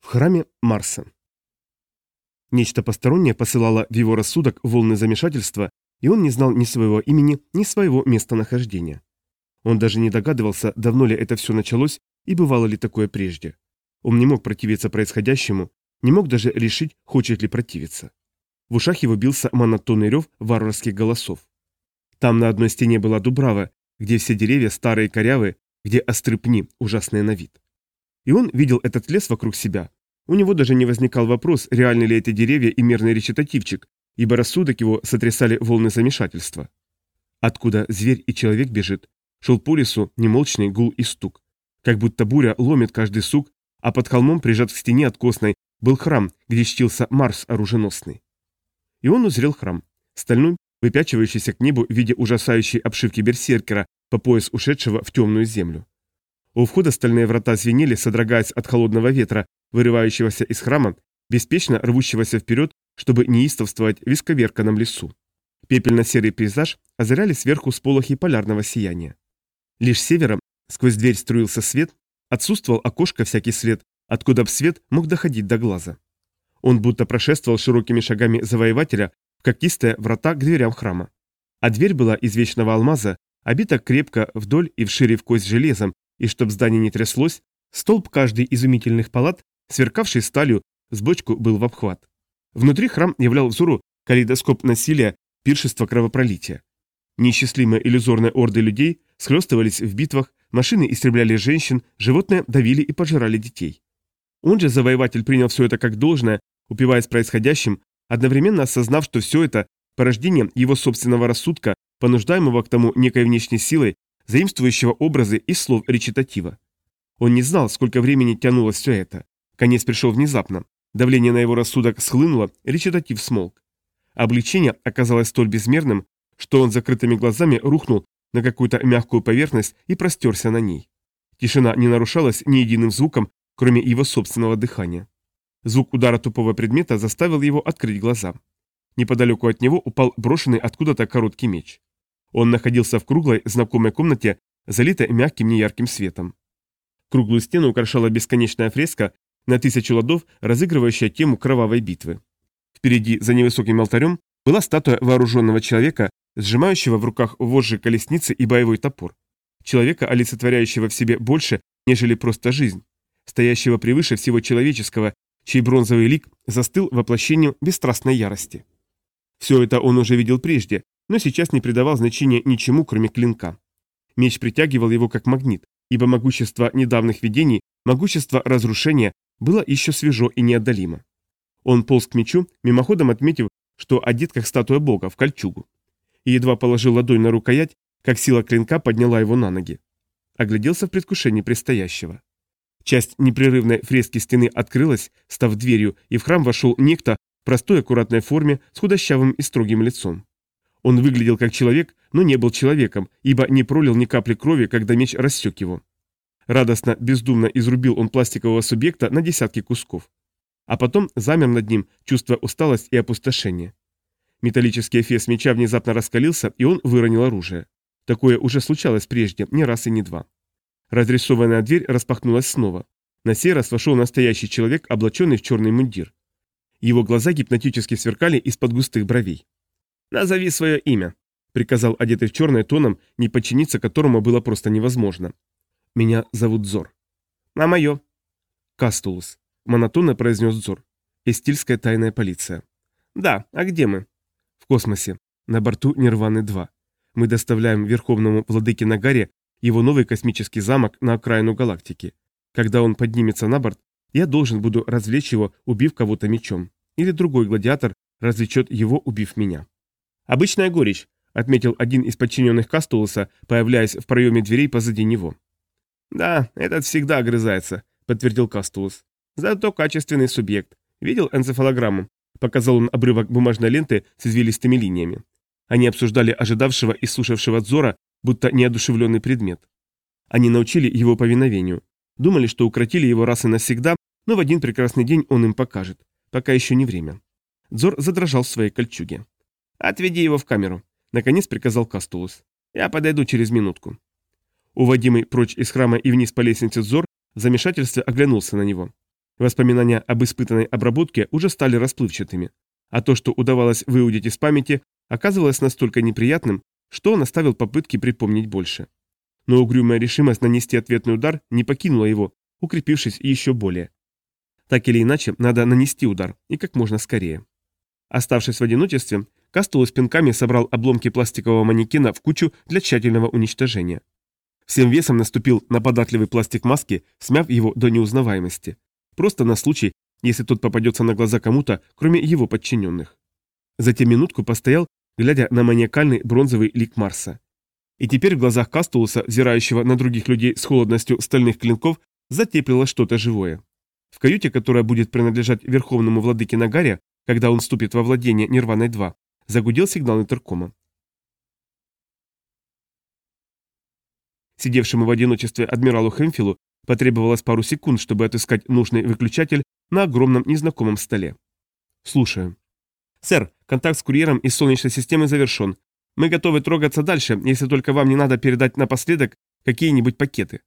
В храме Марса. Нечто постороннее посылало в его рассудок волны замешательства, и он не знал ни своего имени, ни своего местонахождения. Он даже не догадывался, давно ли это все началось и бывало ли такое прежде. Он не мог противиться происходящему, не мог даже решить, хочет ли противиться. В ушах его бился монотонный рев варварских голосов. Там на одной стене была дубрава, где все деревья старые и корявые, где остры пни, ужасные на вид. И он видел этот лес вокруг себя. У него даже не возникал вопрос, реальны ли эти деревья и мирный речитативчик, ибо рассудок его сотрясали волны замешательства. Откуда зверь и человек бежит, шел по лесу немолчный гул и стук. Как будто буря ломит каждый сук, а под холмом, прижат к стене откосной, был храм, где чтился Марс оруженосный. И он узрел храм, стальной, выпячивающийся к небу в виде ужасающей обшивки берсеркера по пояс ушедшего в темную землю. У входа стальные врата звенели, содрогаясь от холодного ветра, вырывающегося из храма, беспечно рвущегося вперед, чтобы неистовствовать в исковерканном лесу. Пепельно-серый пейзаж озаряли сверху сполохи полярного сияния. Лишь севером сквозь дверь струился свет, отсутствовал окошко всякий свет, откуда б свет мог доходить до глаза. Он будто прошествовал широкими шагами завоевателя в когтистые врата к дверям храма. А дверь была из вечного алмаза, обита крепко вдоль и вшире в кость железом, и чтоб здание не тряслось, столб каждой изумительных палат, сверкавший сталью, с бочку был в обхват. Внутри храм являл взору калейдоскоп насилия, пиршества кровопролития. Неисчислимые иллюзорные орды людей схлестывались в битвах, машины истребляли женщин, животные давили и пожирали детей. Он же, завоеватель, принял все это как должное, упиваясь происходящим, одновременно осознав, что все это – порождение его собственного рассудка, понуждаемого к тому некой внешней силой, заимствующего образы из слов речитатива. Он не знал, сколько времени тянулось все это. Конец пришел внезапно. Давление на его рассудок схлынуло, речитатив смолк. Облегчение оказалось столь безмерным, что он закрытыми глазами рухнул на какую-то мягкую поверхность и простерся на ней. Тишина не нарушалась ни единым звуком, кроме его собственного дыхания. Звук удара тупого предмета заставил его открыть глаза. Неподалеку от него упал брошенный откуда-то короткий меч. Он находился в круглой, знакомой комнате, залитой мягким неярким светом. Круглую стену украшала бесконечная фреска на тысячу ладов, разыгрывающая тему кровавой битвы. Впереди, за невысоким алтарем, была статуя вооруженного человека, сжимающего в руках вожжи колесницы и боевой топор. Человека, олицетворяющего в себе больше, нежели просто жизнь, стоящего превыше всего человеческого, чей бронзовый лик застыл воплощением бесстрастной ярости. Все это он уже видел прежде, но сейчас не придавал значения ничему, кроме клинка. Меч притягивал его как магнит, ибо могущество недавних видений, могущество разрушения было еще свежо и неотдалимо. Он полз к мечу, мимоходом отметив, что одет как статуя бога в кольчугу. И едва положил ладонь на рукоять, как сила клинка подняла его на ноги. Огляделся в предвкушении предстоящего. Часть непрерывной фрески стены открылась, став дверью, и в храм вошел некто в простой аккуратной форме с худощавым и строгим лицом. Он выглядел как человек, но не был человеком, ибо не пролил ни капли крови, когда меч рассек его. Радостно, бездумно изрубил он пластикового субъекта на десятки кусков. А потом замер над ним, чувствуя усталость и опустошение. Металлический эфес меча внезапно раскалился, и он выронил оружие. Такое уже случалось прежде, не раз и не два. Разрисованная дверь распахнулась снова. На сей раз вошел настоящий человек, облаченный в черный мундир. Его глаза гипнотически сверкали из-под густых бровей. «Назови свое имя», — приказал одетый в черное тоном, не подчиниться которому было просто невозможно. «Меня зовут Зор». «А мое?» «Кастулус», — монотонно произнес Зор. «Эстильская тайная полиция». «Да, а где мы?» «В космосе. На борту Нирваны-2. Мы доставляем Верховному Владыке Нагаре его новый космический замок на окраину галактики. Когда он поднимется на борт, я должен буду развлечь его, убив кого-то мечом. Или другой гладиатор развлечет его, убив меня. «Обычная горечь», — отметил один из подчиненных Кастулуса, появляясь в проеме дверей позади него. «Да, этот всегда огрызается», — подтвердил Кастулус. «Зато качественный субъект. Видел энцефалограмму?» Показал он обрывок бумажной ленты с извилистыми линиями. Они обсуждали ожидавшего и слушавшего Дзора, будто неодушевленный предмет. Они научили его повиновению. Думали, что укротили его раз и навсегда, но в один прекрасный день он им покажет. Пока еще не время. Дзор задрожал в своей кольчуге. «Отведи его в камеру», — наконец приказал Кастулус. «Я подойду через минутку». Уводимый прочь из храма и вниз по лестнице Зор в замешательстве оглянулся на него. Воспоминания об испытанной обработке уже стали расплывчатыми, а то, что удавалось выудить из памяти, оказывалось настолько неприятным, что он оставил попытки припомнить больше. Но угрюмая решимость нанести ответный удар не покинула его, укрепившись еще более. Так или иначе, надо нанести удар, и как можно скорее. Оставшись в одиночестве, Кастул с пинками собрал обломки пластикового манекена в кучу для тщательного уничтожения. Всем весом наступил на податливый пластик маски, смяв его до неузнаваемости. Просто на случай, если тот попадется на глаза кому-то, кроме его подчиненных. Затем минутку постоял, глядя на маниакальный бронзовый лик Марса. И теперь в глазах Кастулуса, взирающего на других людей с холодностью стальных клинков, затеплило что-то живое. В каюте, которая будет принадлежать верховному владыке Нагаря, когда он вступит во владение Нирваной-2, загудел сигнал интеркома. Сидевшему в одиночестве адмиралу Хэмфилу потребовалось пару секунд, чтобы отыскать нужный выключатель на огромном незнакомом столе. «Слушаю». «Сэр, контакт с курьером из Солнечной системы завершен. Мы готовы трогаться дальше, если только вам не надо передать напоследок какие-нибудь пакеты».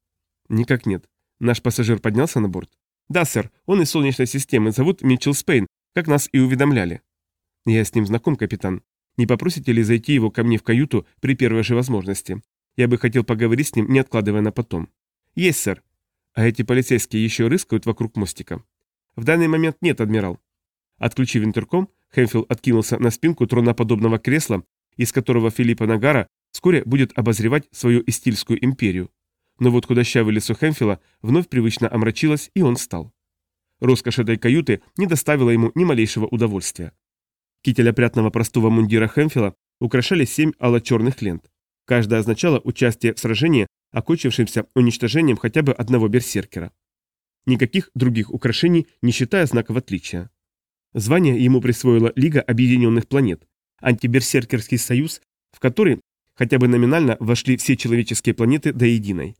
«Никак нет. Наш пассажир поднялся на борт?» «Да, сэр. Он из Солнечной системы. Зовут Митчелл Спейн, как нас и уведомляли». «Я с ним знаком, капитан. Не попросите ли зайти его ко мне в каюту при первой же возможности? Я бы хотел поговорить с ним, не откладывая на потом». «Есть, сэр. А эти полицейские еще рыскают вокруг мостика?» «В данный момент нет, адмирал». Отключив интерком, Хэмфилл откинулся на спинку троноподобного кресла, из которого Филиппа Нагара вскоре будет обозревать свою Истильскую империю. Но вот худощавый лицо Хэмфилла вновь привычно омрачилось, и он встал. Роскошь этой каюты не доставила ему ни малейшего удовольствия. Китель опрятного простого мундира Хэмфилла украшали семь алло-черных лент. Каждая означала участие в сражении, окончившемся уничтожением хотя бы одного берсеркера. Никаких других украшений, не считая знаков отличия. Звание ему присвоила Лига Объединенных Планет, антиберсеркерский союз, в который хотя бы номинально вошли все человеческие планеты до единой.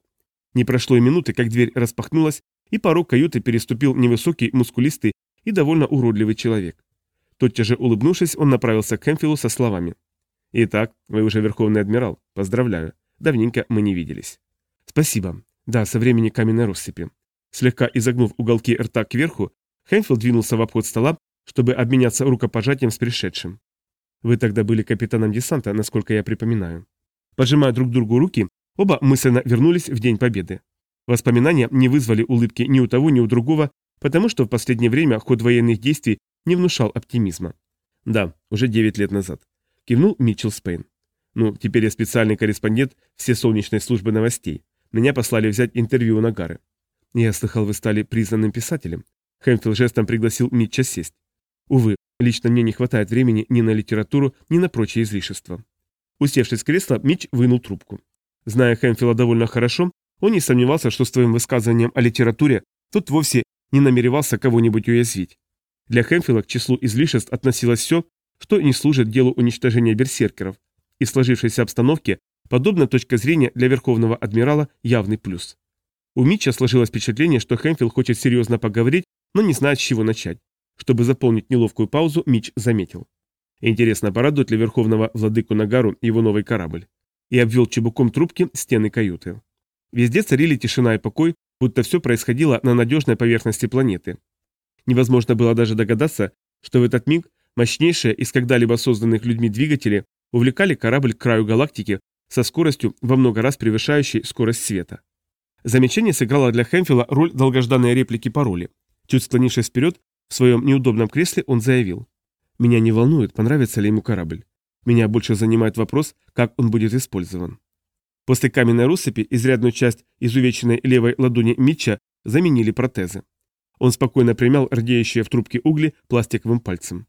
Не прошло и минуты, как дверь распахнулась, и порог каюты переступил невысокий, мускулистый и довольно уродливый человек. Тотчас же улыбнувшись, он направился к Хэмфилу со словами. «Итак, вы уже Верховный Адмирал. Поздравляю. Давненько мы не виделись». «Спасибо. Да, со времени каменной россыпи». Слегка изогнув уголки рта кверху, Хэмфилл двинулся в обход стола, чтобы обменяться рукопожатием с пришедшим. Вы тогда были капитаном десанта, насколько я припоминаю. Пожимая друг другу руки, оба мысленно вернулись в День Победы. Воспоминания не вызвали улыбки ни у того, ни у другого, потому что в последнее время ход военных действий не внушал оптимизма. Да, уже 9 лет назад. Кивнул Митчелл Спейн. Ну, теперь я специальный корреспондент все солнечной службы новостей. Меня послали взять интервью у Нагары. Я слыхал, вы стали признанным писателем. Хэмфилл жестом пригласил Митча сесть. Увы, лично мне не хватает времени ни на литературу, ни на прочие излишества. Усевшись в кресло, Митч вынул трубку. Зная Хэмфилла довольно хорошо, он не сомневался, что с твоим высказыванием о литературе тот вовсе не намеревался кого-нибудь уязвить. Для Хэмфилла к числу излишеств относилось все, что не служит делу уничтожения берсеркеров, и в сложившейся обстановке подобная точка зрения для Верховного Адмирала явный плюс. У Митча сложилось впечатление, что Хэмфилл хочет серьезно поговорить, но не знает, с чего начать. Чтобы заполнить неловкую паузу, Мич заметил. Интересно, порадует ли верховного владыку Нагару его новый корабль? И обвел чебуком трубки стены каюты. Везде царили тишина и покой, будто все происходило на надежной поверхности планеты. Невозможно было даже догадаться, что в этот миг мощнейшие из когда-либо созданных людьми двигатели увлекали корабль к краю галактики со скоростью во много раз превышающей скорость света. Замечание сыграло для Хэмфилла роль долгожданной реплики пароли. Чуть склонившись вперед, в своем неудобном кресле он заявил. «Меня не волнует, понравится ли ему корабль. Меня больше занимает вопрос, как он будет использован». После каменной россыпи изрядную часть изувеченной левой ладони Митча заменили протезы. Он спокойно примял рдеющие в трубке угли пластиковым пальцем.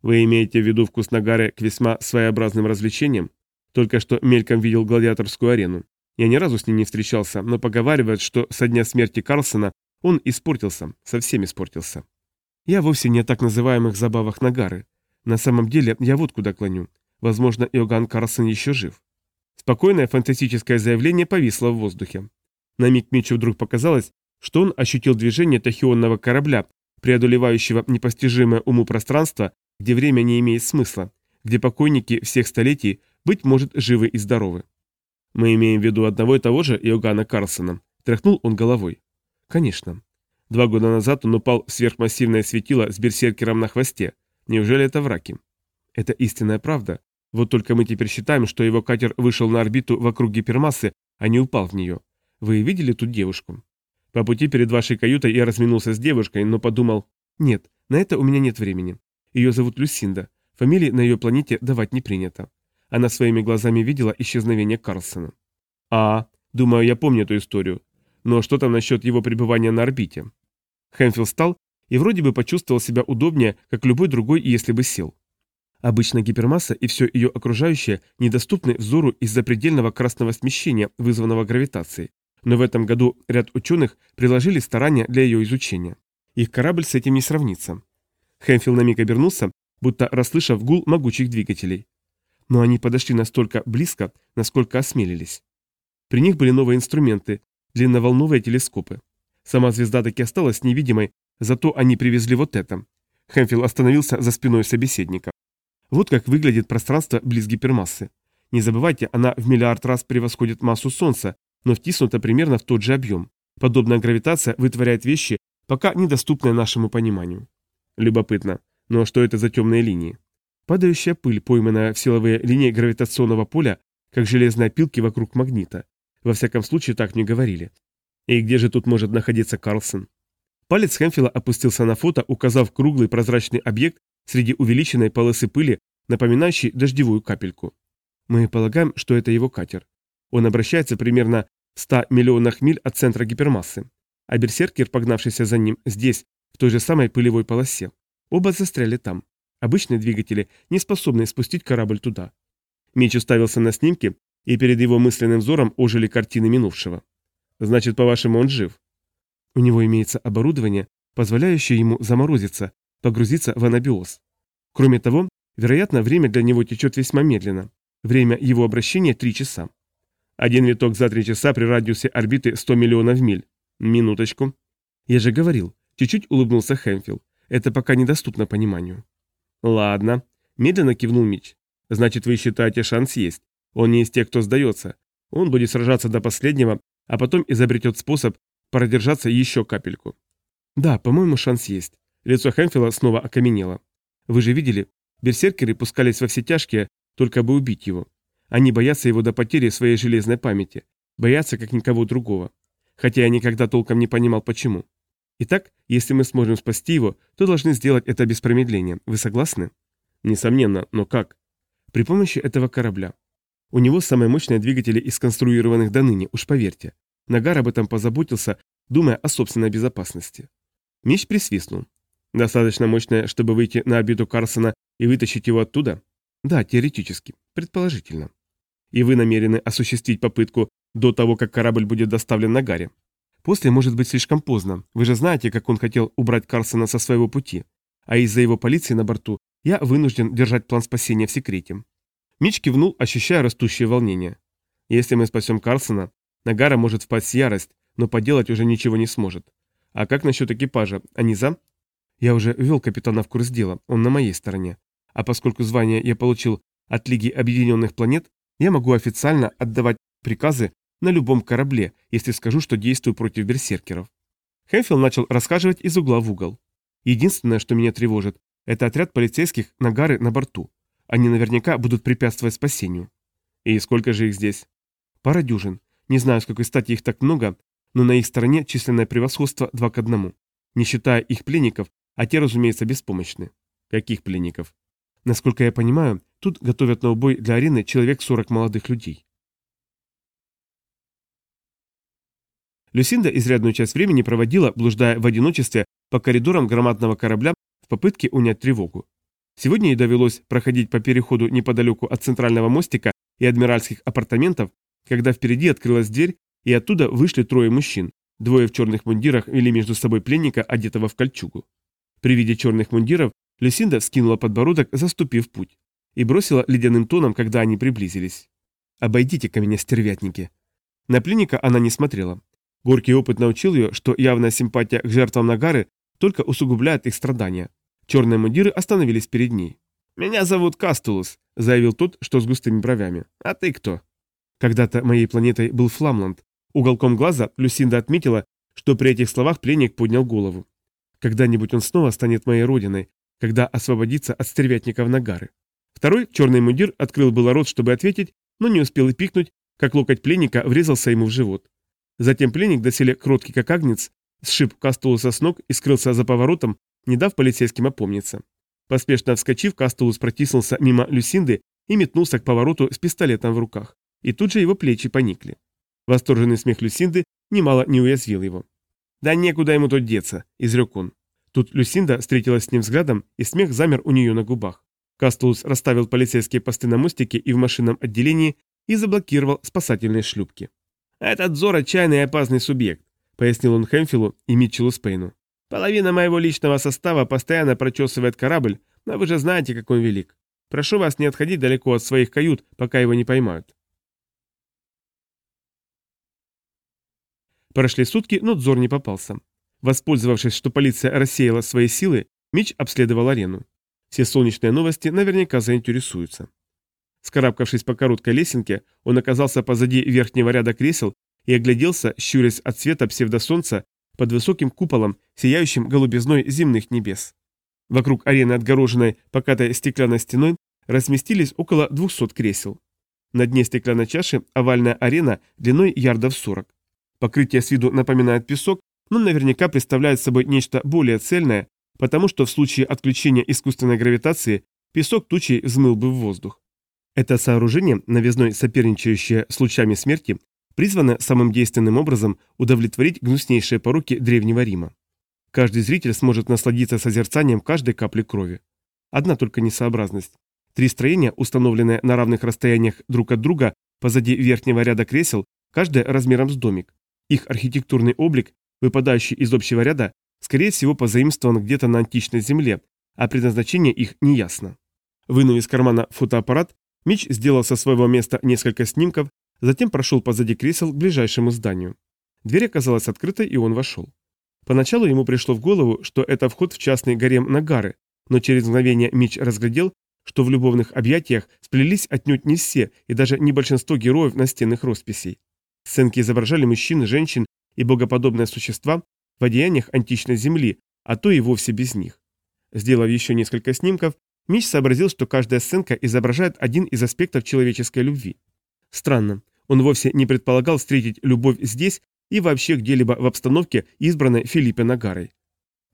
«Вы имеете в виду вкус нагары к весьма своеобразным развлечениям? Только что мельком видел гладиаторскую арену. Я ни разу с ним не встречался, но поговаривают, что со дня смерти Карлсона он испортился, совсем испортился. Я вовсе не о так называемых забавах Нагары. На самом деле я вот куда клоню. Возможно, Иоганн Карлсон еще жив. Спокойное фантастическое заявление повисло в воздухе. На миг Митчу вдруг показалось, что он ощутил движение тахионного корабля, преодолевающего непостижимое уму пространство, где время не имеет смысла, где покойники всех столетий, быть может, живы и здоровы. Мы имеем в виду одного и того же Иоганна Карлсона. Тряхнул он головой. Конечно. Два года назад он упал в сверхмассивное светило с берсеркером на хвосте. Неужели это враки? Это истинная правда. Вот только мы теперь считаем, что его катер вышел на орбиту вокруг гипермассы, а не упал в нее. Вы видели тут девушку? По пути перед вашей каютой я разминулся с девушкой, но подумал... Нет, на это у меня нет времени. Ее зовут Люсинда. Фамилии на ее планете давать не принято. Она своими глазами видела исчезновение Карлсона. А, думаю, я помню эту историю. Но что там насчет его пребывания на орбите? Хэнфилд встал и вроде бы почувствовал себя удобнее, как любой другой, если бы сел. Обычно гипермасса и все ее окружающее недоступны взору из-за предельного красного смещения, вызванного гравитацией. Но в этом году ряд ученых приложили старания для ее изучения. Их корабль с этим не сравнится. Хэнфилд на миг обернулся, будто расслышав гул могучих двигателей. Но они подошли настолько близко, насколько осмелились. При них были новые инструменты, длинноволновые телескопы. Сама звезда таки осталась невидимой, зато они привезли вот это. Хэмфилл остановился за спиной собеседника. Вот как выглядит пространство близ гипермассы. Не забывайте, она в миллиард раз превосходит массу Солнца, но втиснута примерно в тот же объем. Подобная гравитация вытворяет вещи, пока недоступные нашему пониманию. Любопытно. Но что это за темные линии? Падающая пыль, пойманная в силовые линии гравитационного поля, как железные опилки вокруг магнита. Во всяком случае, так не говорили. И где же тут может находиться Карлсон? Палец Хэмфилла опустился на фото, указав круглый прозрачный объект среди увеличенной полосы пыли, напоминающей дождевую капельку. Мы полагаем, что это его катер. Он обращается примерно 100 миллионах миль от центра гипермассы. А берсеркер, погнавшийся за ним здесь, в той же самой пылевой полосе. Оба застряли там. Обычные двигатели не способны спустить корабль туда. Меч уставился на снимки, и перед его мысленным взором ожили картины минувшего. Значит, по-вашему, он жив? У него имеется оборудование, позволяющее ему заморозиться, погрузиться в анабиоз. Кроме того, вероятно, время для него течет весьма медленно. Время его обращения – 3 часа. Один виток за 3 часа при радиусе орбиты 100 миллионов миль. Минуточку. Я же говорил, чуть-чуть улыбнулся Хэмфилл. Это пока недоступно пониманию. Ладно. Медленно кивнул Мич. Значит, вы считаете, шанс есть. Он не из тех, кто сдается. Он будет сражаться до последнего, а потом изобретет способ продержаться еще капельку. Да, по-моему, шанс есть. Лицо Хэмфилла снова окаменело. Вы же видели, берсеркеры пускались во все тяжкие, только бы убить его. Они боятся его до потери своей железной памяти. Боятся, как никого другого. Хотя я никогда толком не понимал, почему. Итак, если мы сможем спасти его, то должны сделать это без промедления. Вы согласны? Несомненно, но как? При помощи этого корабля. У него самые мощные двигатели из сконструированных до ныне, уж поверьте. Нагар об этом позаботился, думая о собственной безопасности. Меч присвистнул. Достаточно мощная, чтобы выйти на орбиту Карсона и вытащить его оттуда? Да, теоретически, предположительно. И вы намерены осуществить попытку до того, как корабль будет доставлен на Гаре? После может быть слишком поздно. Вы же знаете, как он хотел убрать Карсона со своего пути. А из-за его полиции на борту я вынужден держать план спасения в секрете. Мич кивнул, ощущая растущее волнение. Если мы спасем Карсона, Нагара может впасть в ярость, но поделать уже ничего не сможет. А как насчет экипажа? Они за? Я уже ввел капитана в курс дела, он на моей стороне. А поскольку звание я получил от Лиги Объединенных Планет, я могу официально отдавать приказы на любом корабле, если скажу, что действую против берсеркеров. Хэмфилл начал расхаживать из угла в угол. Единственное, что меня тревожит, это отряд полицейских Нагары на борту. Они наверняка будут препятствовать спасению. И сколько же их здесь? Пара дюжин. Не знаю, с какой стати их так много, но на их стороне численное превосходство два к одному. Не считая их пленников, а те, разумеется, беспомощны. Каких пленников? Насколько я понимаю, тут готовят на убой для арены человек 40 молодых людей. Люсинда изрядную часть времени проводила, блуждая в одиночестве по коридорам громадного корабля в попытке унять тревогу. Сегодня ей довелось проходить по переходу неподалеку от центрального мостика и адмиральских апартаментов, когда впереди открылась дверь, и оттуда вышли трое мужчин. Двое в черных мундирах вели между собой пленника, одетого в кольчугу. При виде черных мундиров Люсинда скинула подбородок, заступив путь, и бросила ледяным тоном, когда они приблизились. «Обойдите-ка меня, стервятники!» На пленника она не смотрела. Горький опыт научил ее, что явная симпатия к жертвам Нагары только усугубляет их страдания. Черные мундиры остановились перед ней. «Меня зовут Кастулус», — заявил тот, что с густыми бровями. «А ты кто?» Когда-то моей планетой был Фламланд. Уголком глаза Люсинда отметила, что при этих словах пленник поднял голову. Когда-нибудь он снова станет моей родиной, когда освободится от стервятников Нагары. Второй, черный мундир, открыл было рот, чтобы ответить, но не успел и пикнуть, как локоть пленника врезался ему в живот. Затем пленник, доселе кроткий как агнец, сшиб Кастулуса с ног и скрылся за поворотом, не дав полицейским опомниться. Поспешно вскочив, Кастулус протиснулся мимо Люсинды и метнулся к повороту с пистолетом в руках. И тут же его плечи поникли. Восторженный смех Люсинды немало не уязвил его. «Да некуда ему тут деться», — изрек он. Тут Люсинда встретилась с ним взглядом, и смех замер у нее на губах. Кастулус расставил полицейские посты на мостике и в машинном отделении и заблокировал спасательные шлюпки. «Этот Зор отчаянный и опасный субъект», — пояснил он Хэмфилу и Митчеллу Спейну. «Половина моего личного состава постоянно прочесывает корабль, но вы же знаете, как он велик. Прошу вас не отходить далеко от своих кают, пока его не поймают». Прошли сутки, но Дзор не попался. Воспользовавшись, что полиция рассеяла свои силы, Мич обследовал арену. Все солнечные новости наверняка заинтересуются. Скарабкавшись по короткой лесенке, он оказался позади верхнего ряда кресел и огляделся, щурясь от света псевдосолнца под высоким куполом, сияющим голубизной земных небес. Вокруг арены, отгороженной покатой стеклянной стеной, разместились около 200 кресел. На дне стеклянной чаши овальная арена длиной ярдов 40. Покрытие с виду напоминает песок, но наверняка представляет собой нечто более цельное, потому что в случае отключения искусственной гравитации песок тучей взмыл бы в воздух. Это сооружение, новизной соперничающее с лучами смерти, призвано самым действенным образом удовлетворить гнуснейшие пороки Древнего Рима. Каждый зритель сможет насладиться созерцанием каждой капли крови. Одна только несообразность. Три строения, установленные на равных расстояниях друг от друга позади верхнего ряда кресел, каждое размером с домик. Их архитектурный облик, выпадающий из общего ряда, скорее всего позаимствован где-то на античной земле, а предназначение их неясно. Вынув из кармана фотоаппарат, Мич сделал со своего места несколько снимков, затем прошел позади кресел к ближайшему зданию. Дверь оказалась открытой, и он вошел. Поначалу ему пришло в голову, что это вход в частный гарем Нагары, но через мгновение Мич разглядел, что в любовных объятиях сплелись отнюдь не все и даже не большинство героев настенных росписей. Сценки изображали мужчин, женщин и богоподобные существа в одеяниях античной земли, а то и вовсе без них. Сделав еще несколько снимков, Мич сообразил, что каждая сценка изображает один из аспектов человеческой любви. Странно, он вовсе не предполагал встретить любовь здесь и вообще где-либо в обстановке, избранной Филиппе Нагарой.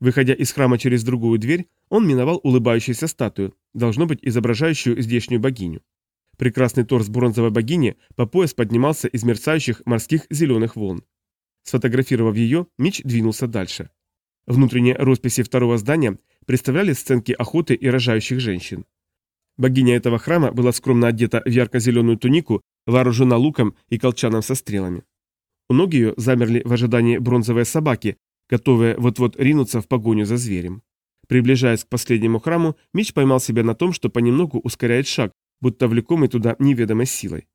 Выходя из храма через другую дверь, он миновал улыбающуюся статую, должно быть изображающую здешнюю богиню. Прекрасный торс бронзовой богини по пояс поднимался из мерцающих морских зеленых волн. Сфотографировав ее, Мич двинулся дальше. Внутренние росписи второго здания представляли сценки охоты и рожающих женщин. Богиня этого храма была скромно одета в ярко-зеленую тунику, вооружена луком и колчаном со стрелами. У ног ее замерли в ожидании бронзовые собаки, готовые вот-вот ринуться в погоню за зверем. Приближаясь к последнему храму, Мич поймал себя на том, что понемногу ускоряет шаг, будто влекомый туда неведомой силой.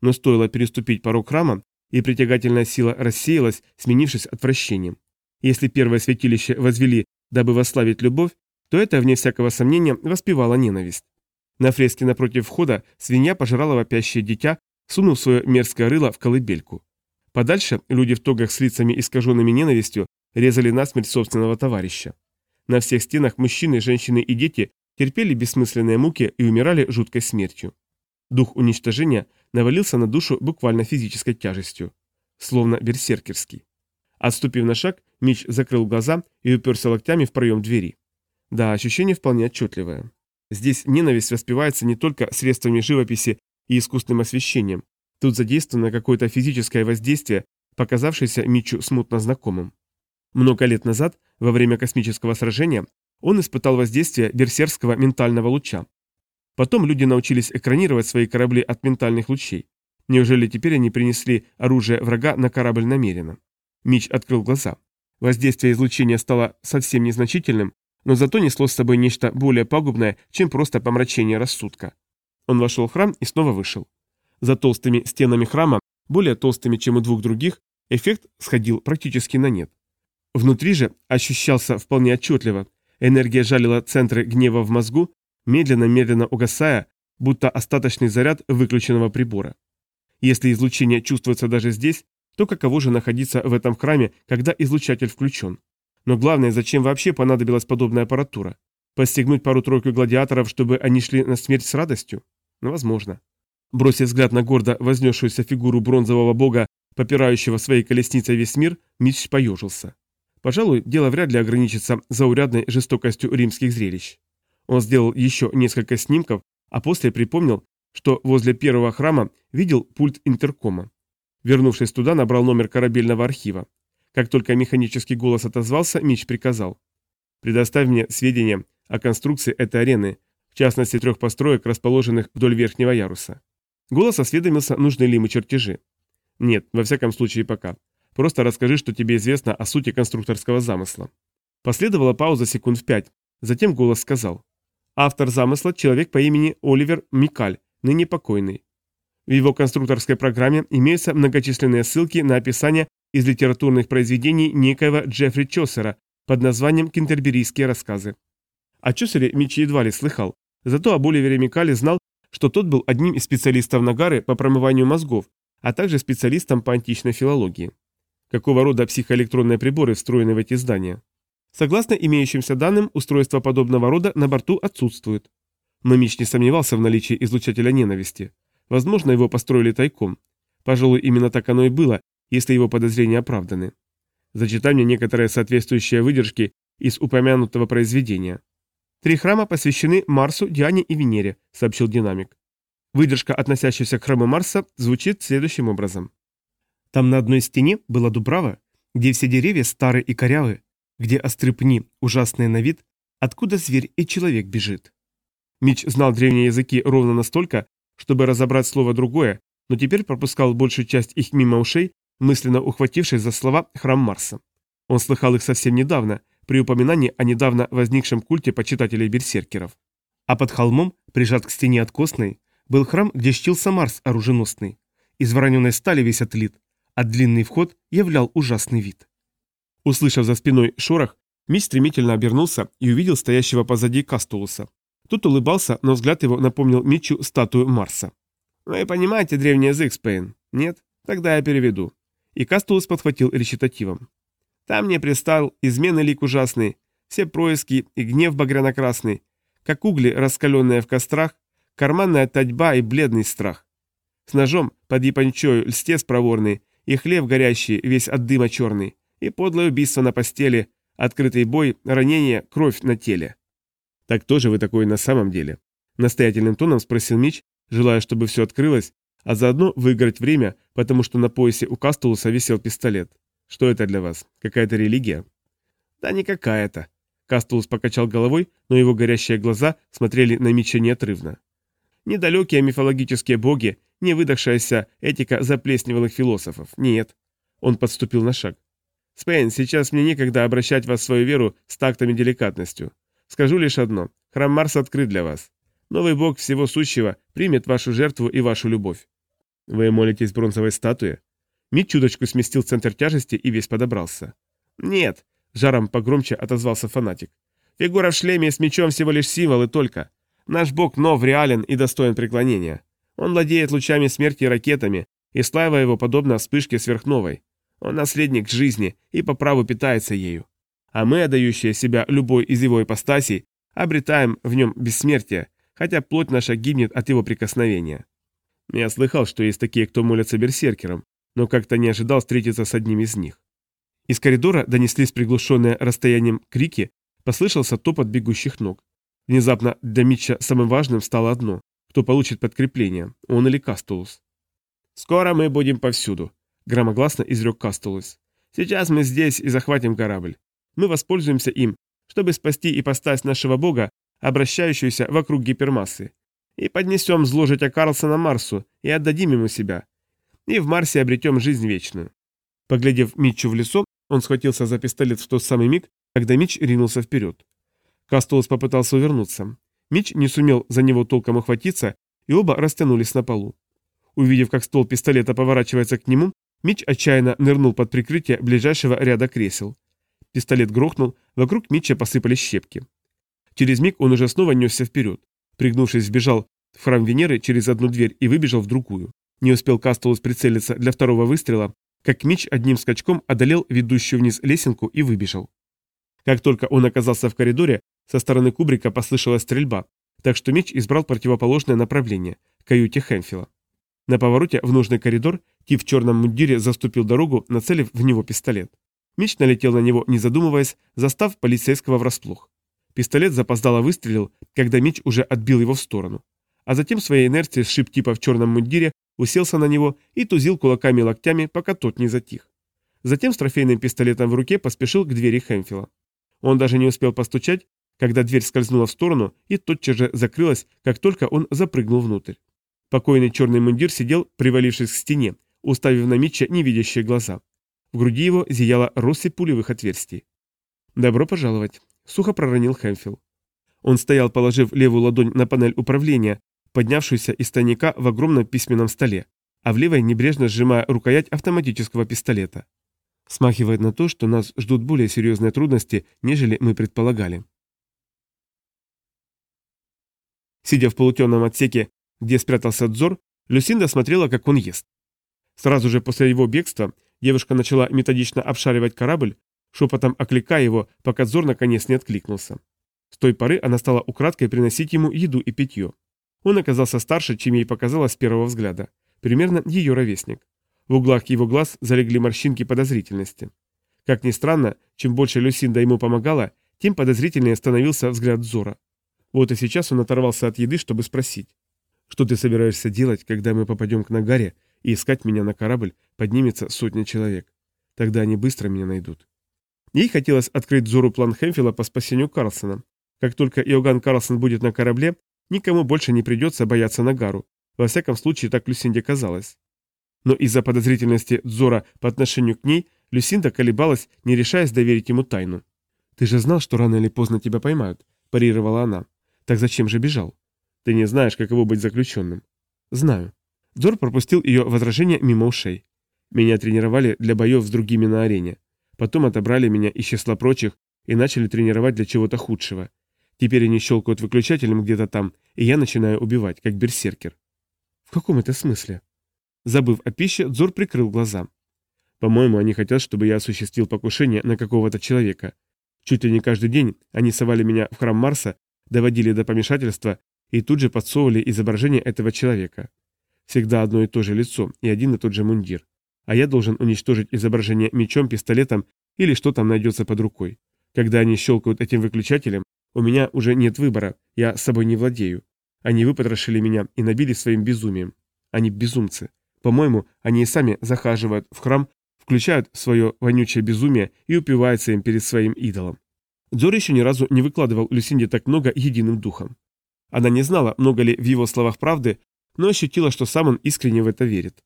Но стоило переступить порог храма, и притягательная сила рассеялась, сменившись отвращением. Если первое святилище возвели Дабы восславить любовь, то это, вне всякого сомнения, воспевало ненависть. На фреске напротив входа свинья пожирала вопящее дитя, сунув свое мерзкое рыло в колыбельку. Подальше люди в тогах с лицами искаженными ненавистью резали насмерть собственного товарища. На всех стенах мужчины, женщины и дети терпели бессмысленные муки и умирали жуткой смертью. Дух уничтожения навалился на душу буквально физической тяжестью, словно берсеркерский. Отступив на шаг, Мич закрыл глаза и уперся локтями в проем двери. Да, ощущение вполне отчетливое. Здесь ненависть воспевается не только средствами живописи и искусственным освещением. Тут задействовано какое-то физическое воздействие, показавшееся Мичу смутно знакомым. Много лет назад, во время космического сражения, он испытал воздействие берсерского ментального луча. Потом люди научились экранировать свои корабли от ментальных лучей. Неужели теперь они принесли оружие врага на корабль намеренно? Мич открыл глаза. Воздействие излучения стало совсем незначительным, но зато несло с собой нечто более пагубное, чем просто помрачение рассудка. Он вошел в храм и снова вышел. За толстыми стенами храма, более толстыми, чем у двух других, эффект сходил практически на нет. Внутри же ощущался вполне отчетливо. Энергия жалила центры гнева в мозгу, медленно-медленно угасая, будто остаточный заряд выключенного прибора. Если излучение чувствуется даже здесь, то каково же находиться в этом храме, когда излучатель включен? Но главное, зачем вообще понадобилась подобная аппаратура? Постигнуть пару-тройку гладиаторов, чтобы они шли на смерть с радостью? Ну, возможно. Бросив взгляд на гордо вознесшуюся фигуру бронзового бога, попирающего своей колесницей весь мир, Митч поежился. Пожалуй, дело вряд ли ограничится заурядной жестокостью римских зрелищ. Он сделал еще несколько снимков, а после припомнил, что возле первого храма видел пульт интеркома. Вернувшись туда, набрал номер корабельного архива. Как только механический голос отозвался, Мич приказал. «Предоставь мне сведения о конструкции этой арены, в частности трех построек, расположенных вдоль верхнего яруса». Голос осведомился, нужны ли ему чертежи. «Нет, во всяком случае пока. Просто расскажи, что тебе известно о сути конструкторского замысла». Последовала пауза секунд в пять. Затем голос сказал. Автор замысла – человек по имени Оливер Микаль, ныне покойный. В его конструкторской программе имеются многочисленные ссылки на описание из литературных произведений некоего Джеффри Чосера под названием «Кентерберийские рассказы». О Чосере Мичи едва ли слыхал, зато об Оливере Микале знал, что тот был одним из специалистов Нагары по промыванию мозгов, а также специалистом по античной филологии. Какого рода психоэлектронные приборы встроены в эти здания? Согласно имеющимся данным, устройства подобного рода на борту отсутствуют. Но Мич не сомневался в наличии излучателя ненависти. Возможно, его построили тайком. Пожалуй, именно так оно и было, если его подозрения оправданы. Зачитай мне некоторые соответствующие выдержки из упомянутого произведения. «Три храма посвящены Марсу, Диане и Венере», — сообщил динамик. Выдержка, относящаяся к храму Марса, звучит следующим образом. Там на одной стене была дубрава, где все деревья старые и корявые, где остры пни, ужасные на вид, откуда зверь и человек бежит. Мич знал древние языки ровно настолько, чтобы разобрать слово другое, но теперь пропускал большую часть их мимо ушей, мысленно ухватившись за слова «храм Марса». Он слыхал их совсем недавно, при упоминании о недавно возникшем культе почитателей берсеркеров. А под холмом, прижат к стене откосной, был храм, где щтился Марс оруженосный. Из вороненой стали весь отлит, а длинный вход являл ужасный вид. Услышав за спиной шорох, Мич стремительно обернулся и увидел стоящего позади Кастулуса. Тот улыбался, но взгляд его напомнил Митчу статую Марса. «Вы понимаете древний язык, Спейн? Нет? Тогда я переведу». И Кастулус подхватил речитативом. «Там мне пристал измены лик ужасный, все происки и гнев багряно-красный, как угли, раскаленные в кострах, карманная татьба и бледный страх. С ножом под япончою льстец проворный, и хлеб горящий, весь от дыма черный, и подлое убийство на постели, открытый бой, ранение, кровь на теле. «Так тоже вы такой на самом деле?» Настоятельным тоном спросил Мич, желая, чтобы все открылось, а заодно выиграть время, потому что на поясе у Кастулуса висел пистолет. «Что это для вас? Какая-то религия?» «Да не какая-то». Кастулус покачал головой, но его горящие глаза смотрели на Мича неотрывно. «Недалекие мифологические боги, не выдохшаяся этика заплесневелых философов. Нет». Он подступил на шаг. «Спейн, сейчас мне некогда обращать вас в свою веру с тактом деликатностью. Скажу лишь одно. Храм Марса открыт для вас. Новый бог всего сущего примет вашу жертву и вашу любовь. Вы молитесь бронзовой статуе? Мит чудочку сместил центр тяжести и весь подобрался. Нет, жаром погромче отозвался фанатик. Фигура в шлеме с мечом всего лишь символ и только. Наш бог нов, реален и достоин преклонения. Он владеет лучами смерти и ракетами, и слава его подобна вспышке сверхновой. Он наследник жизни и по праву питается ею а мы, отдающие себя любой из его ипостасей, обретаем в нем бессмертие, хотя плоть наша гибнет от его прикосновения. Я слыхал, что есть такие, кто молятся берсеркерам, но как-то не ожидал встретиться с одним из них. Из коридора донеслись приглушенные расстоянием крики, послышался топот бегущих ног. Внезапно для Митча самым важным стало одно – кто получит подкрепление, он или Кастулус. «Скоро мы будем повсюду», – громогласно изрек Кастулус. «Сейчас мы здесь и захватим корабль мы воспользуемся им, чтобы спасти ипостась нашего бога, обращающуюся вокруг гипермассы. И поднесем зло житя Карлсона Марсу и отдадим ему себя. И в Марсе обретем жизнь вечную. Поглядев Митчу в лицо, он схватился за пистолет в тот самый миг, когда Митч ринулся вперед. Кастулс попытался увернуться. Митч не сумел за него толком ухватиться, и оба растянулись на полу. Увидев, как ствол пистолета поворачивается к нему, Митч отчаянно нырнул под прикрытие ближайшего ряда кресел. Пистолет грохнул, вокруг Митча посыпались щепки. Через миг он уже снова несся вперед. Пригнувшись, сбежал в храм Венеры через одну дверь и выбежал в другую. Не успел Кастулус прицелиться для второго выстрела, как Мич одним скачком одолел ведущую вниз лесенку и выбежал. Как только он оказался в коридоре, со стороны кубрика послышалась стрельба, так что Мич избрал противоположное направление – каюте Хэмфила. На повороте в нужный коридор Тип в черном мундире заступил дорогу, нацелив в него пистолет. Меч налетел на него, не задумываясь, застав полицейского врасплох. Пистолет запоздало выстрелил, когда Меч уже отбил его в сторону. А затем своей инерцией сшиб типа в черном мундире, уселся на него и тузил кулаками и локтями, пока тот не затих. Затем с трофейным пистолетом в руке поспешил к двери Хэмфила. Он даже не успел постучать, когда дверь скользнула в сторону и тотчас же закрылась, как только он запрыгнул внутрь. Покойный черный мундир сидел, привалившись к стене, уставив на Митча невидящие глаза. В груди его зияла россыпь пулевых отверстий. «Добро пожаловать», — сухо проронил Хэмфилл. Он стоял, положив левую ладонь на панель управления, поднявшуюся из тайника в огромном письменном столе, а в левой небрежно сжимая рукоять автоматического пистолета. Смахивает на то, что нас ждут более серьезные трудности, нежели мы предполагали. Сидя в полутемном отсеке, где спрятался Дзор, Люсинда смотрела, как он ест. Сразу же после его бегства девушка начала методично обшаривать корабль, шепотом окликая его, пока Зор наконец не откликнулся. С той поры она стала украдкой приносить ему еду и питье. Он оказался старше, чем ей показалось с первого взгляда. Примерно ее ровесник. В углах его глаз залегли морщинки подозрительности. Как ни странно, чем больше Люсинда ему помогала, тем подозрительнее становился взгляд Зора. Вот и сейчас он оторвался от еды, чтобы спросить. «Что ты собираешься делать, когда мы попадем к Нагаре и искать меня на корабль поднимется сотня человек. Тогда они быстро меня найдут. Ей хотелось открыть Зору план Хэмфилла по спасению Карлсона. Как только Иоганн Карлсон будет на корабле, никому больше не придется бояться Нагару. Во всяком случае, так Люсинде казалось. Но из-за подозрительности Зора по отношению к ней, Люсинда колебалась, не решаясь доверить ему тайну. «Ты же знал, что рано или поздно тебя поймают», – парировала она. «Так зачем же бежал?» «Ты не знаешь, каково быть заключенным». «Знаю. Зор пропустил ее возражение мимо ушей. Меня тренировали для боев с другими на арене. Потом отобрали меня из числа прочих и начали тренировать для чего-то худшего. Теперь они щелкают выключателем где-то там, и я начинаю убивать, как берсеркер. В каком это смысле? Забыв о пище, Зор прикрыл глаза. По-моему, они хотят, чтобы я осуществил покушение на какого-то человека. Чуть ли не каждый день они совали меня в храм Марса, доводили до помешательства и тут же подсовывали изображение этого человека. Всегда одно и то же лицо и один и тот же мундир. А я должен уничтожить изображение мечом, пистолетом или что там найдется под рукой. Когда они щелкают этим выключателем, у меня уже нет выбора, я с собой не владею. Они выпотрошили меня и набили своим безумием. Они безумцы. По-моему, они и сами захаживают в храм, включают свое вонючее безумие и упиваются им перед своим идолом. Дзор еще ни разу не выкладывал Люсинде так много единым духом. Она не знала, много ли в его словах правды, но ощутила, что сам он искренне в это верит.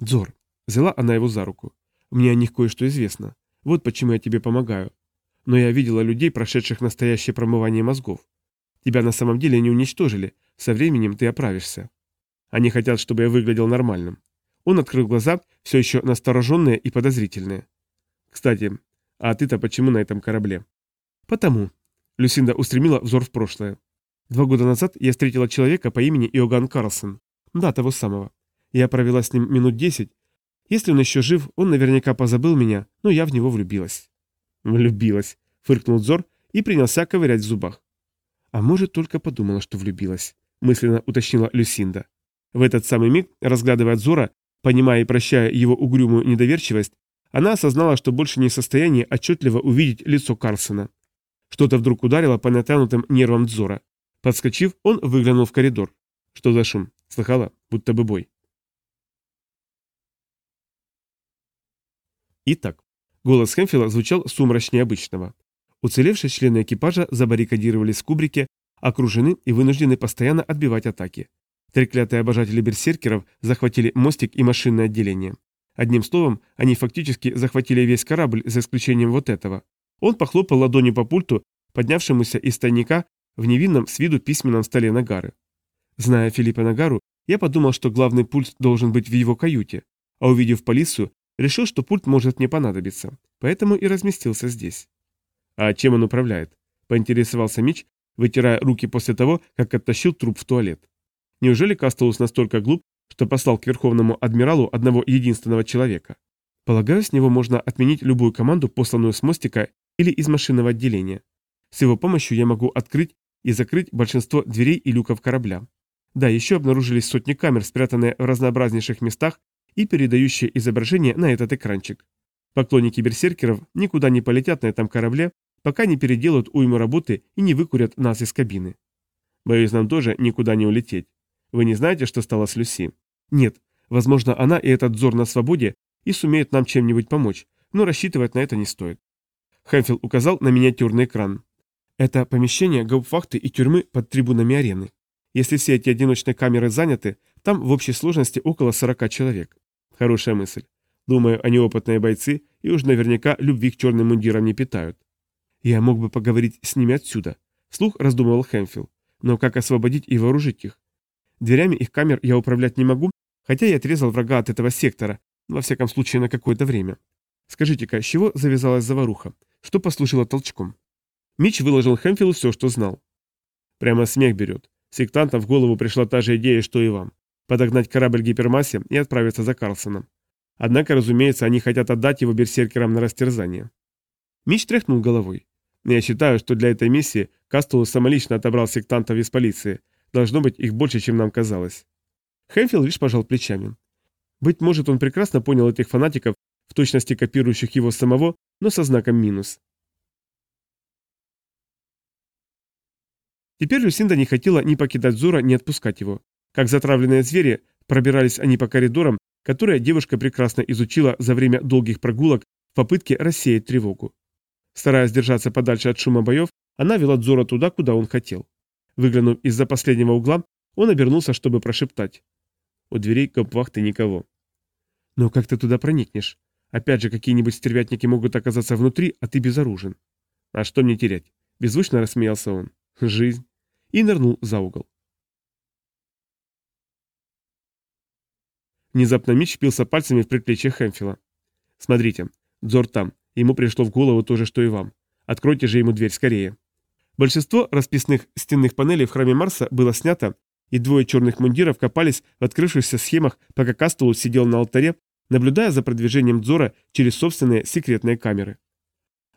«Дзор», — взяла она его за руку, — «мне о них кое-что известно. Вот почему я тебе помогаю. Но я видела людей, прошедших настоящее промывание мозгов. Тебя на самом деле не уничтожили, со временем ты оправишься. Они хотят, чтобы я выглядел нормальным». Он открыл глаза, все еще настороженные и подозрительные. «Кстати, а ты-то почему на этом корабле?» «Потому». Люсинда устремила взор в прошлое. Два года назад я встретила человека по имени Иоганн Карлсон. Да, того самого. Я провела с ним минут десять. Если он еще жив, он наверняка позабыл меня, но я в него влюбилась. Влюбилась, фыркнул Зор и принялся ковырять в зубах. А может, только подумала, что влюбилась, мысленно уточнила Люсинда. В этот самый миг, разглядывая Зора, понимая и прощая его угрюмую недоверчивость, она осознала, что больше не в состоянии отчетливо увидеть лицо Карсона. Что-то вдруг ударило по натянутым нервам Зора. Подскочив, он выглянул в коридор. Что за шум? Слыхала? Будто бы бой. Итак, голос Хэмфилла звучал сумрачнее обычного. Уцелевшие члены экипажа забаррикадировались в кубрике, окружены и вынуждены постоянно отбивать атаки. Треклятые обожатели берсеркеров захватили мостик и машинное отделение. Одним словом, они фактически захватили весь корабль, за исключением вот этого. Он похлопал ладонью по пульту, поднявшемуся из тайника в невинном с виду письменном столе Нагары. Зная Филиппа Нагару, я подумал, что главный пульт должен быть в его каюте, а увидев полицию, решил, что пульт может мне понадобиться, поэтому и разместился здесь. «А чем он управляет?» – поинтересовался Мич, вытирая руки после того, как оттащил труп в туалет. Неужели Кастелус настолько глуп, что послал к Верховному Адмиралу одного единственного человека? Полагаю, с него можно отменить любую команду, посланную с мостика или из машинного отделения. С его помощью я могу открыть и закрыть большинство дверей и люков корабля. Да, еще обнаружились сотни камер, спрятанные в разнообразнейших местах и передающие изображение на этот экранчик. Поклонники берсеркеров никуда не полетят на этом корабле, пока не переделают уйму работы и не выкурят нас из кабины. Боюсь, нам тоже никуда не улететь. Вы не знаете, что стало с Люси? Нет. Возможно, она и этот взор на свободе и сумеют нам чем-нибудь помочь, но рассчитывать на это не стоит. Хэмфилл указал на миниатюрный экран. Это помещение гауптвахты и тюрьмы под трибунами арены. Если все эти одиночные камеры заняты, там в общей сложности около 40 человек. Хорошая мысль. Думаю, они опытные бойцы и уж наверняка любви к черным мундирам не питают. Я мог бы поговорить с ними отсюда. Слух раздумывал Хэмфилл. Но как освободить и вооружить их? Дверями их камер я управлять не могу, хотя я отрезал врага от этого сектора, во всяком случае на какое-то время. Скажите-ка, с чего завязалась заваруха? Что послужило толчком? Мич выложил Хэмфиллу все, что знал. Прямо смех берет. Сектантам в голову пришла та же идея, что и вам. Подогнать корабль гипермассе и отправиться за Карлсоном. Однако, разумеется, они хотят отдать его берсеркерам на растерзание. Мич тряхнул головой. Я считаю, что для этой миссии Кастелу самолично отобрал сектантов из полиции. Должно быть, их больше, чем нам казалось. Хэмфилл лишь пожал плечами. Быть может, он прекрасно понял этих фанатиков, в точности копирующих его самого, но со знаком минус. Теперь Люсинда не хотела ни покидать Зора, ни отпускать его. Как затравленные звери, пробирались они по коридорам, которые девушка прекрасно изучила за время долгих прогулок в попытке рассеять тревогу. Стараясь держаться подальше от шума боев, она вела Дзора туда, куда он хотел. Выглянув из-за последнего угла, он обернулся, чтобы прошептать. У дверей копвахты никого. Но как ты туда проникнешь? Опять же, какие-нибудь стервятники могут оказаться внутри, а ты безоружен. А что мне терять? Беззвучно рассмеялся он. Жизнь. И нырнул за угол. Внезапно Мич впился пальцами в предплечье Хэмфила. «Смотрите, Дзор там. Ему пришло в голову то же, что и вам. Откройте же ему дверь скорее». Большинство расписных стенных панелей в храме Марса было снято, и двое черных мундиров копались в открывшихся схемах, пока Кастулус сидел на алтаре, наблюдая за продвижением Дзора через собственные секретные камеры.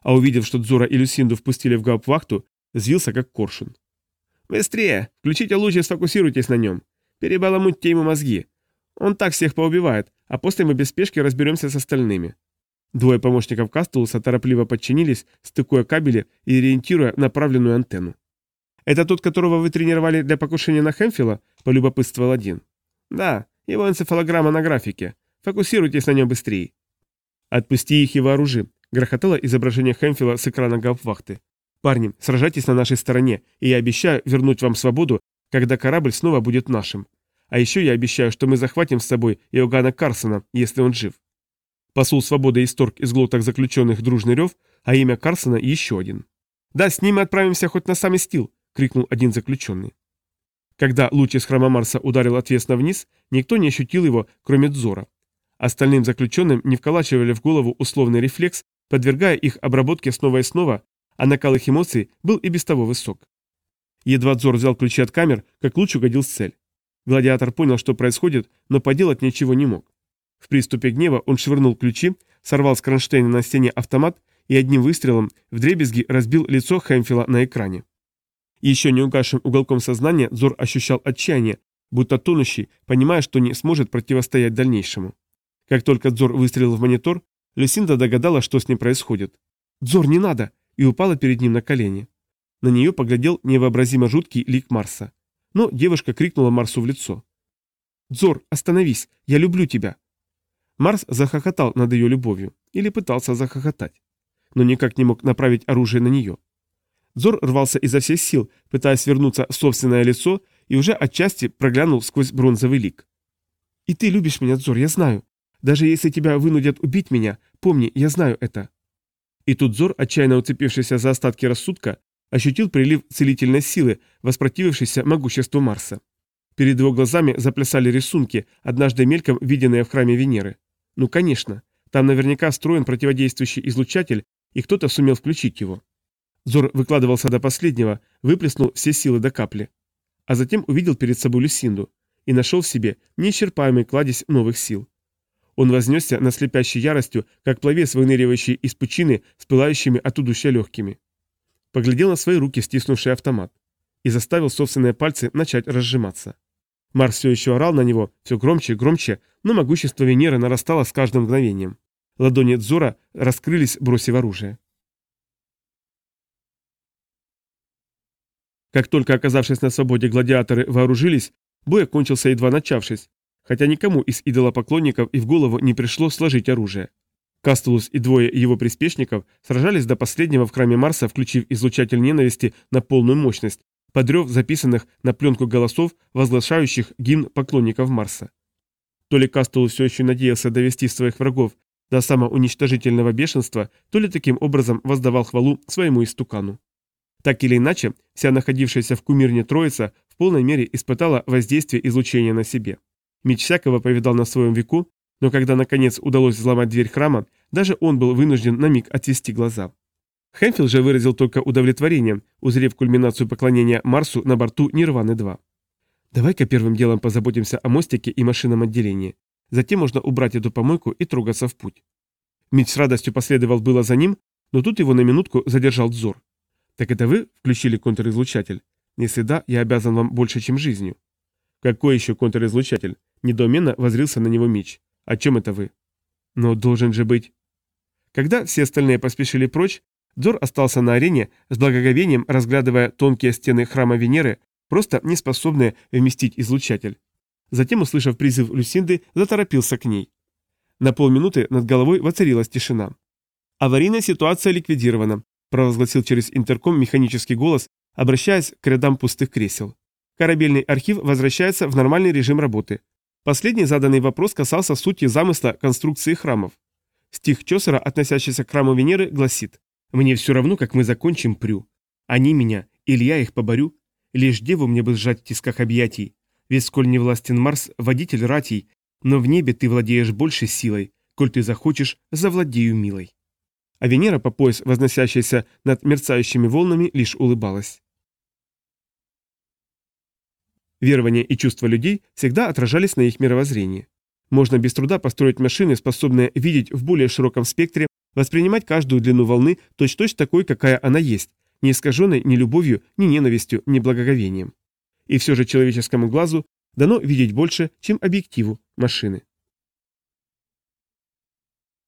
А увидев, что Дзора и Люсинду впустили в гауптвахту, взвился как коршун. «Быстрее! Включите луч и сфокусируйтесь на нем. Перебаламутьте ему мозги. Он так всех поубивает, а после мы без спешки разберемся с остальными». Двое помощников Кастулуса торопливо подчинились, стыкуя кабели и ориентируя направленную антенну. «Это тот, которого вы тренировали для покушения на Хэмфилла?» – полюбопытствовал один. «Да, его энцефалограмма на графике. Фокусируйтесь на нем быстрее». «Отпусти их и вооружи», – грохотало изображение Хэмфилла с экрана гауптвахты. «Парни, сражайтесь на нашей стороне, и я обещаю вернуть вам свободу, когда корабль снова будет нашим. А еще я обещаю, что мы захватим с собой Иоганна Карсона, если он жив». Посол свободы исторг из глоток заключенных дружный рев, а имя Карсона еще один. «Да, с ним мы отправимся хоть на самый стил», — крикнул один заключенный. Когда луч из храма Марса ударил отвесно вниз, никто не ощутил его, кроме Дзора. Остальным заключенным не вколачивали в голову условный рефлекс, подвергая их обработке снова и снова, а накал их эмоций был и без того высок. Едва Дзор взял ключи от камер, как луч угодил в цель. Гладиатор понял, что происходит, но поделать ничего не мог. В приступе гнева он швырнул ключи, сорвал с кронштейна на стене автомат и одним выстрелом вдребезги разбил лицо Хэмфила на экране. Еще не угасшим уголком сознания Зор ощущал отчаяние, будто тонущий, понимая, что не сможет противостоять дальнейшему. Как только Дзор выстрелил в монитор, Люсинда догадалась, что с ним происходит. «Дзор, не надо!» И упала перед ним на колени. На нее поглядел невообразимо жуткий лик Марса. Но девушка крикнула Марсу в лицо. «Дзор, остановись! Я люблю тебя!» Марс захохотал над ее любовью, или пытался захохотать, но никак не мог направить оружие на нее. Зор рвался изо всех сил, пытаясь вернуться в собственное лицо, и уже отчасти проглянул сквозь бронзовый лик. «И ты любишь меня, Зор, я знаю. Даже если тебя вынудят убить меня, помни, я знаю это». И тут Зор, отчаянно уцепившийся за остатки рассудка, ощутил прилив целительной силы, воспротивившейся могуществу Марса. Перед его глазами заплясали рисунки, однажды мельком виденные в храме Венеры. Ну, конечно. Там наверняка встроен противодействующий излучатель, и кто-то сумел включить его. Зор выкладывался до последнего, выплеснул все силы до капли. А затем увидел перед собой Люсинду и нашел в себе неисчерпаемый кладезь новых сил. Он вознесся на слепящей яростью, как пловец, выныривающий из пучины с пылающими от удушья легкими. Поглядел на свои руки, стиснувшие автомат, и заставил собственные пальцы начать разжиматься. Марс все еще орал на него, все громче и громче, но могущество Венеры нарастало с каждым мгновением. Ладони Дзора раскрылись, бросив оружие. Как только оказавшись на свободе, гладиаторы вооружились, бой окончился едва начавшись, хотя никому из идолопоклонников и в голову не пришло сложить оружие. Кастулус и двое его приспешников сражались до последнего в храме Марса, включив излучатель ненависти на полную мощность, подрев записанных на пленку голосов, возглашающих гимн поклонников Марса. То ли Кастулус все еще надеялся довести своих врагов до самоуничтожительного бешенства, то ли таким образом воздавал хвалу своему истукану. Так или иначе, вся находившаяся в кумирне троица в полной мере испытала воздействие излучения на себе. Меч всякого повидал на своем веку, но когда наконец удалось взломать дверь храма, даже он был вынужден на миг отвести глаза. Хэмфилд же выразил только удовлетворение, узрев кульминацию поклонения Марсу на борту Нирваны-2. «Давай-ка первым делом позаботимся о мостике и машинном отделении. Затем можно убрать эту помойку и трогаться в путь». Меч с радостью последовал было за ним, но тут его на минутку задержал взор. «Так это вы включили контризлучатель? Если да, я обязан вам больше, чем жизнью». «Какой еще контризлучатель?» Недоуменно возрился на него меч. «О чем это вы?» «Но должен же быть...» Когда все остальные поспешили прочь, Дзор остался на арене с благоговением, разглядывая тонкие стены храма Венеры, просто не способные вместить излучатель. Затем, услышав призыв Люсинды, заторопился к ней. На полминуты над головой воцарилась тишина. «Аварийная ситуация ликвидирована», провозгласил через интерком механический голос, обращаясь к рядам пустых кресел. Корабельный архив возвращается в нормальный режим работы. Последний заданный вопрос касался сути замысла конструкции храмов. Стих Чосера, относящийся к храму Венеры, гласит «Мне все равно, как мы закончим прю. Они меня, или я их поборю. Лишь деву мне бы сжать в тисках объятий. Ведь сколь не властен Марс, водитель ратий, но в небе ты владеешь большей силой, коль ты захочешь, завладею милой» а Венера по пояс, возносящаяся над мерцающими волнами, лишь улыбалась. Верования и чувства людей всегда отражались на их мировоззрении. Можно без труда построить машины, способные видеть в более широком спектре, воспринимать каждую длину волны точь-точь такой, какая она есть, не искаженной ни любовью, ни ненавистью, ни благоговением. И все же человеческому глазу дано видеть больше, чем объективу машины.